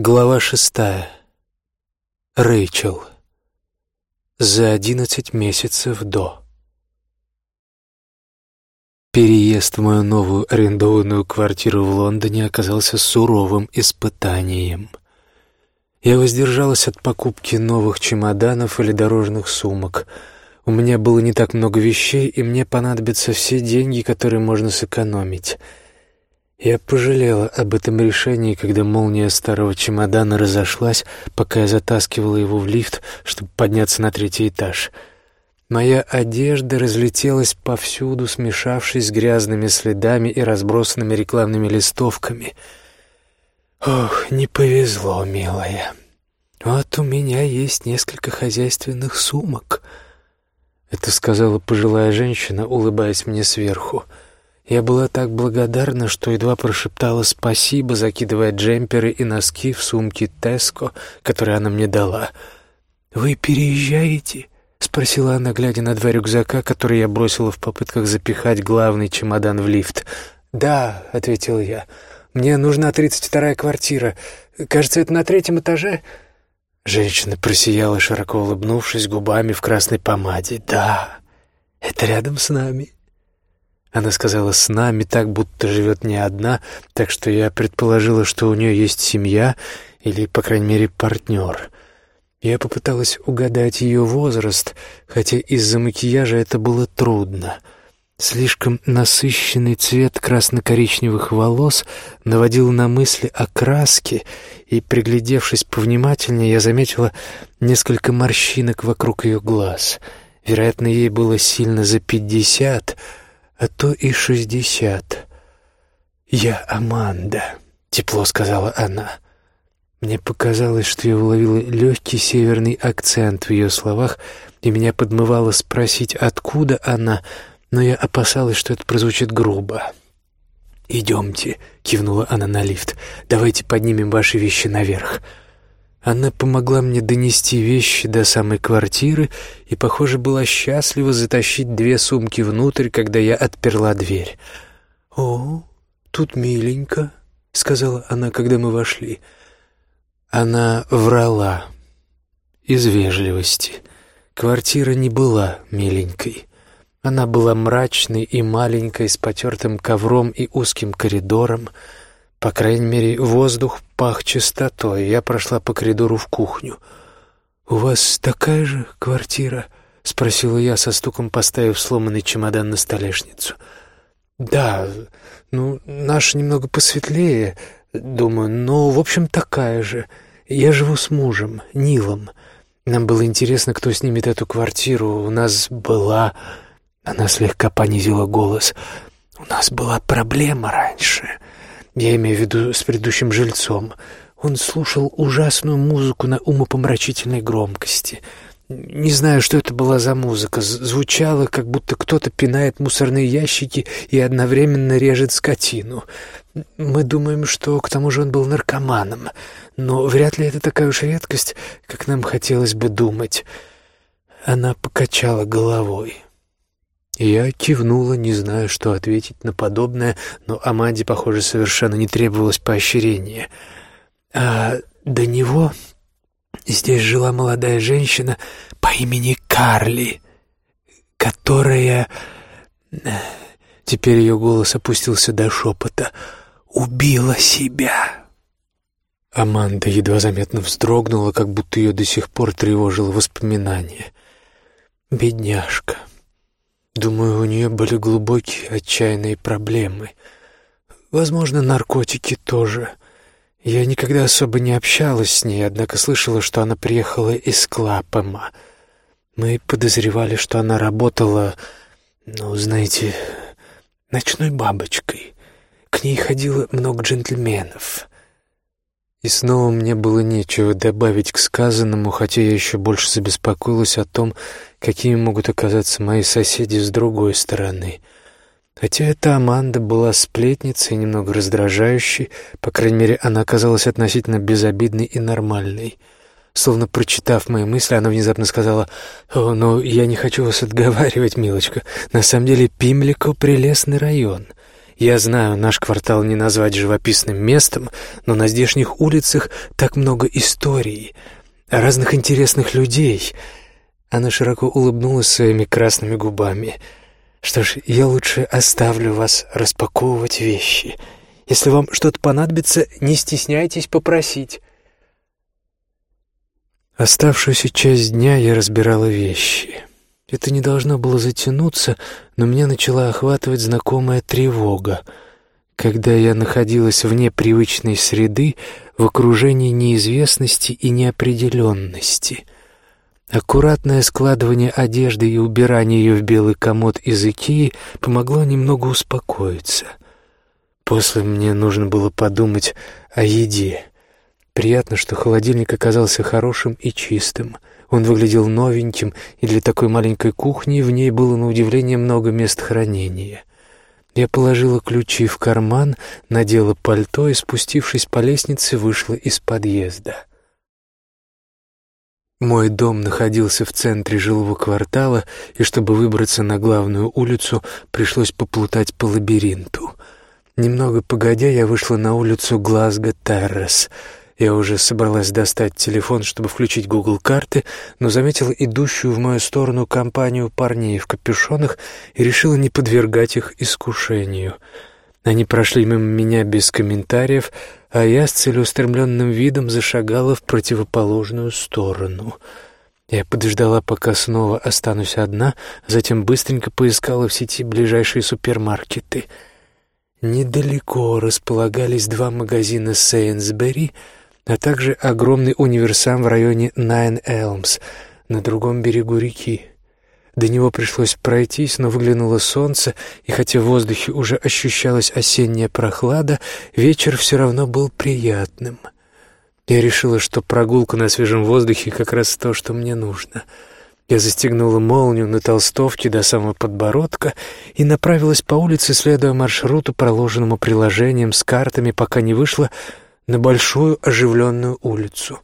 Глава шестая. Рэйчел. За одиннадцать месяцев до. Переезд в мою новую арендованную квартиру в Лондоне оказался суровым испытанием. Я воздержалась от покупки новых чемоданов или дорожных сумок. У меня было не так много вещей, и мне понадобятся все деньги, которые можно сэкономить — я пожалела об этом решении, когда молния старого чемодана разошлась, пока я затаскивала его в лифт, чтобы подняться на третий этаж. Моя одежда разлетелась повсюду, смешавшись с грязными следами и разбросанными рекламными листовками. Ох, не повезло, милая. Вот у меня есть несколько хозяйственных сумок. Это сказала пожилая женщина, улыбаясь мне сверху. — я была так благодарна, что едва прошептала спасибо, закидывая джемперы и носки в сумки Теско, которые она мне дала. «Вы переезжаете?» — спросила она, глядя на два рюкзака, которые я бросила в попытках запихать главный чемодан в лифт. «Да», — ответил я, — «мне нужна тридцать вторая квартира. Кажется, это на третьем этаже?» Женщина просияла, широко улыбнувшись губами в красной помаде. «Да, это рядом с нами». Она сказала «с нами», так будто живет не одна, так что я предположила, что у нее есть семья или, по крайней мере, партнер. Я попыталась угадать ее возраст, хотя из-за макияжа это было трудно. Слишком насыщенный цвет красно-коричневых волос наводил на мысли о краске, и, приглядевшись повнимательнее, я заметила несколько морщинок вокруг ее глаз. Вероятно, ей было сильно за пятьдесят — а то и шестьдесят. «Я Аманда», — тепло сказала она. Мне показалось, что я уловила легкий северный акцент в ее словах, и меня подмывало спросить, откуда она, но я опасалась, что это прозвучит грубо. «Идемте», — кивнула она на лифт, — «давайте поднимем ваши вещи наверх». Она помогла мне донести вещи до самой квартиры и, похоже, была счастлива затащить две сумки внутрь, когда я отперла дверь. «О, тут миленько», — сказала она, когда мы вошли. Она врала. Из вежливости. Квартира не была миленькой. Она была мрачной и маленькой, с потертым ковром и узким коридором, по крайней мере, воздух пах чистотой. Я прошла по коридору в кухню. «У вас такая же квартира?» — спросила я, со стуком поставив сломанный чемодан на столешницу. «Да, ну, наша немного посветлее, думаю, но, в общем, такая же. Я живу с мужем, Нилом. Нам было интересно, кто снимет эту квартиру. У нас была...» Она слегка понизила голос. «У нас была проблема раньше». Я имею в виду с предыдущим жильцом. Он слушал ужасную музыку на умопомрачительной громкости. Не знаю, что это была за музыка. Звучало, как будто кто-то пинает мусорные ящики и одновременно режет скотину. Мы думаем, что к тому же он был наркоманом. Но вряд ли это такая уж редкость, как нам хотелось бы думать. Она покачала головой. Я кивнула, не зная, что ответить на подобное, но Аманде, похоже, совершенно не требовалось поощрения. А до него здесь жила молодая женщина по имени Карли, которая... Теперь ее голос опустился до шепота. «Убила себя!» Аманда едва заметно вздрогнула, как будто ее до сих пор тревожило воспоминание. «Бедняжка!» Думаю, у нее были глубокие отчаянные проблемы. Возможно, наркотики тоже. Я никогда особо не общалась с ней, однако слышала, что она приехала из Клапема. Мы подозревали, что она работала, ну, знаете, ночной бабочкой. К ней ходило много джентльменов. И снова мне было нечего добавить к сказанному, хотя я еще больше забеспокоилась о том, какими могут оказаться мои соседи с другой стороны. Хотя эта Аманда была сплетницей, немного раздражающей, по крайней мере, она оказалась относительно безобидной и нормальной. Словно прочитав мои мысли, она внезапно сказала, «О, ну, я не хочу вас отговаривать, милочка. На самом деле Пимлико — прелестный район. Я знаю, наш квартал не назвать живописным местом, но на здешних улицах так много историй, разных интересных людей. Она широко улыбнулась своими красными губами. Что ж, я лучше оставлю вас распаковывать вещи. Если вам что-то понадобится, не стесняйтесь попросить. Оставшуюся часть дня я разбирала вещи. Это не должно было затянуться, но меня начала охватывать знакомая тревога, когда я находилась вне привычной среды, в окружении неизвестности и неопределенности. Аккуратное складывание одежды и убирание ее в белый комод из Икеи помогло немного успокоиться. После мне нужно было подумать о еде. Приятно, что холодильник оказался хорошим и чистым — он выглядел новеньким, и для такой маленькой кухни в ней было на удивление много мест хранения. Я положила ключи в карман, надела пальто и, спустившись по лестнице, вышла из подъезда. Мой дом находился в центре жилого квартала, и чтобы выбраться на главную улицу, пришлось поплутать по лабиринту. Немного погодя, я вышла на улицу Глазго-Террас — я уже собралась достать телефон, чтобы включить Google карты, но заметила идущую в мою сторону компанию парней в капюшонах и решила не подвергать их искушению. Они прошли мимо меня без комментариев, а я с целеустремленным видом зашагала в противоположную сторону. Я подождала, пока снова останусь одна, затем быстренько поискала в сети ближайшие супермаркеты. Недалеко располагались два магазина Сейнсбери — а также огромный универсам в районе Найн-Элмс на другом берегу реки. До него пришлось пройтись, но выглянуло солнце, и хотя в воздухе уже ощущалась осенняя прохлада, вечер все равно был приятным. Я решила, что прогулка на свежем воздухе как раз то, что мне нужно. Я застегнула молнию на толстовке до самого подбородка и направилась по улице, следуя маршруту, проложенному приложением с картами, пока не вышла на большую оживленную улицу.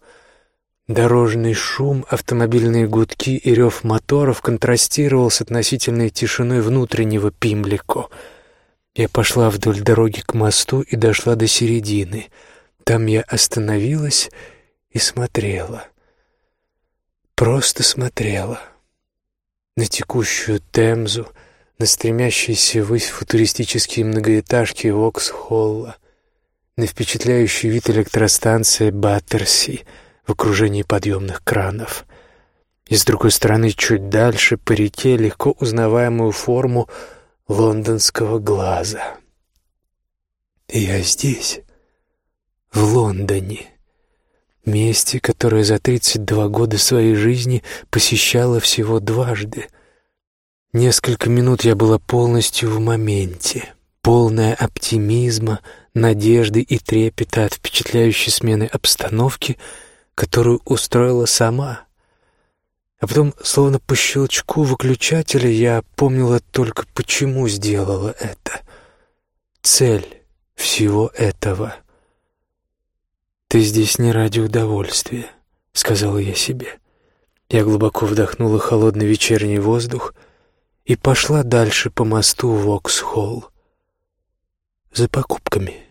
Дорожный шум, автомобильные гудки и рев моторов контрастировал с относительной тишиной внутреннего Пимлико. Я пошла вдоль дороги к мосту и дошла до середины. Там я остановилась и смотрела. Просто смотрела. На текущую Темзу, на стремящиеся ввысь футуристические многоэтажки Воксхолла, на впечатляющий вид электростанции Баттерси в окружении подъемных кранов. И с другой стороны, чуть дальше, по реке, легко узнаваемую форму лондонского глаза. Я здесь, в Лондоне, месте, которое за 32 года своей жизни посещала всего дважды. Несколько минут я была полностью в моменте, полная оптимизма, надежды и трепета от впечатляющей смены обстановки, которую устроила сама. А потом, словно по щелчку выключателя, я помнила только, почему сделала это. Цель всего этого. «Ты здесь не ради удовольствия», — сказала я себе. Я глубоко вдохнула холодный вечерний воздух и пошла дальше по мосту в Оксхолл за покупками.